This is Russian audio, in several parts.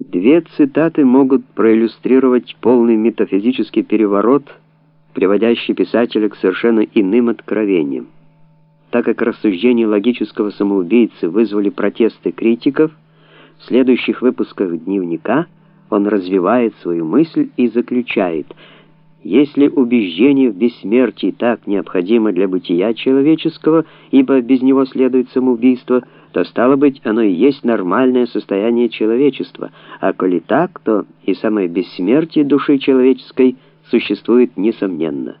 Две цитаты могут проиллюстрировать полный метафизический переворот, приводящий писателя к совершенно иным откровениям. Так как рассуждения логического самоубийцы вызвали протесты критиков, в следующих выпусках дневника он развивает свою мысль и заключает: если убеждение в бессмертии так необходимо для бытия человеческого, ибо без него следует самоубийство, то стало быть, оно и есть нормальное состояние человечества, а коли так, то и самое бессмертие души человеческой существует несомненно.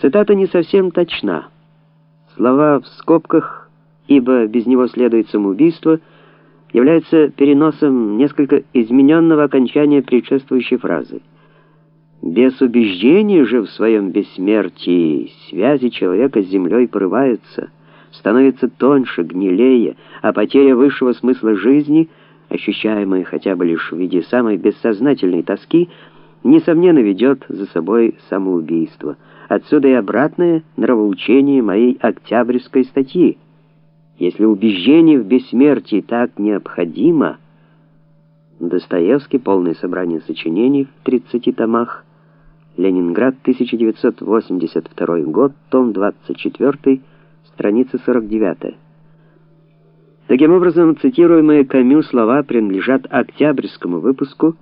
Цитата не совсем точна. Слова в скобках «ибо без него следует самоубийство» являются переносом несколько измененного окончания предшествующей фразы. Без убеждения же в своем бессмертии связи человека с землей порываются, становятся тоньше, гнилее, а потеря высшего смысла жизни, ощущаемая хотя бы лишь в виде самой бессознательной тоски, несомненно ведет за собой самоубийство. Отсюда и обратное нравоучение моей октябрьской статьи. Если убеждение в бессмертии так необходимо, Достоевский, полное собрание сочинений в 30 томах, Ленинград, 1982 год, том 24, страница 49. Таким образом, цитируемые Камю слова принадлежат октябрьскому выпуску,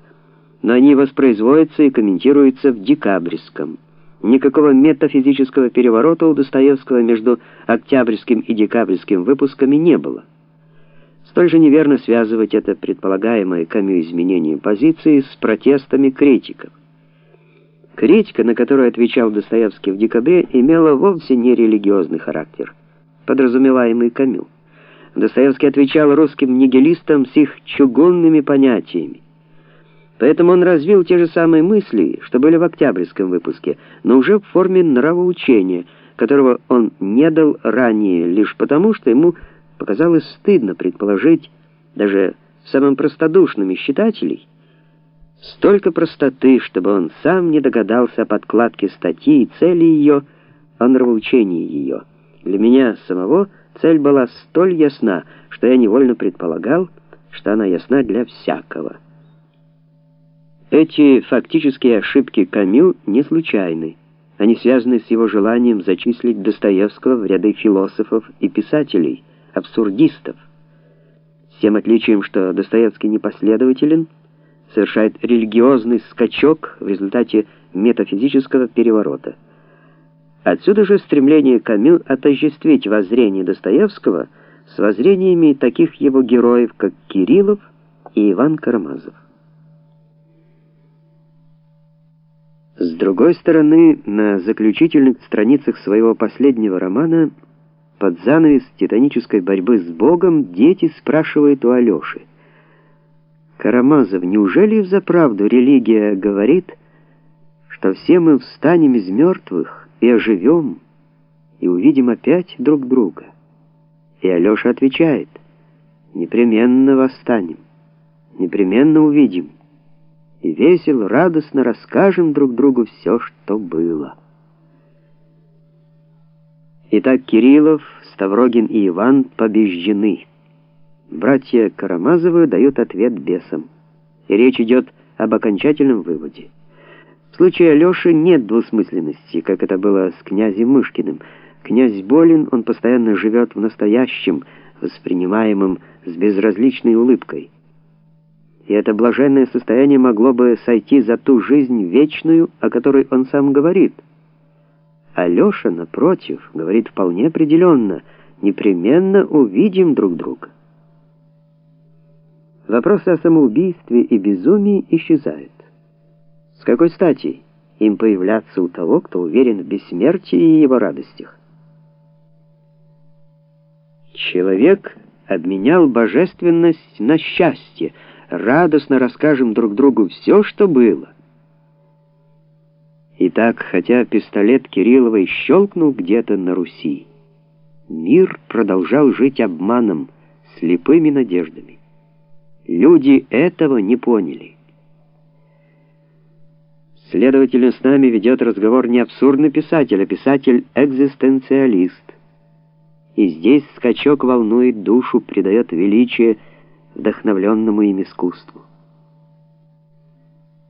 но они воспроизводятся и комментируются в декабрьском. Никакого метафизического переворота у Достоевского между октябрьским и декабрьским выпусками не было. Столь же неверно связывать это предполагаемое Камю изменение позиции с протестами критиков. Критика, на которую отвечал Достоевский в декабре, имела вовсе не религиозный характер, подразумеваемый Камю. Достоевский отвечал русским нигилистам с их чугунными понятиями. Поэтому он развил те же самые мысли, что были в октябрьском выпуске, но уже в форме нравоучения, которого он не дал ранее лишь потому, что ему показалось стыдно предположить даже самым простодушным из читателей, Столько простоты, чтобы он сам не догадался о подкладке статьи и цели ее, о нравоучении ее. Для меня самого цель была столь ясна, что я невольно предполагал, что она ясна для всякого. Эти фактические ошибки Камю не случайны. Они связаны с его желанием зачислить Достоевского в ряды философов и писателей, абсурдистов. С тем отличием, что Достоевский непоследователен – совершает религиозный скачок в результате метафизического переворота. Отсюда же стремление Камю отождествить воззрение Достоевского с воззрениями таких его героев, как Кириллов и Иван Карамазов. С другой стороны, на заключительных страницах своего последнего романа под занавес титанической борьбы с Богом дети спрашивают у Алёши, Карамазов, неужели взаправду религия говорит, что все мы встанем из мертвых и оживем, и увидим опять друг друга? И Алеша отвечает, непременно восстанем, непременно увидим, и весело, радостно расскажем друг другу все, что было. Итак, Кириллов, Ставрогин и Иван побеждены. Братья Карамазовы дают ответ бесам. И речь идет об окончательном выводе. В случае Алёши нет двусмысленности, как это было с князем Мышкиным. Князь болен, он постоянно живет в настоящем, воспринимаемом с безразличной улыбкой. И это блаженное состояние могло бы сойти за ту жизнь вечную, о которой он сам говорит. Алёша, напротив, говорит вполне определенно, непременно увидим друг друга. Вопросы о самоубийстве и безумии исчезают. С какой стати им появляться у того, кто уверен в бессмертии и его радостях? Человек обменял божественность на счастье. Радостно расскажем друг другу все, что было. Итак, хотя пистолет Кирилловой щелкнул где-то на Руси, мир продолжал жить обманом, слепыми надеждами. Люди этого не поняли. Следовательно, с нами ведет разговор не абсурдный писатель, а писатель-экзистенциалист. И здесь скачок волнует душу, придает величие вдохновленному им искусству.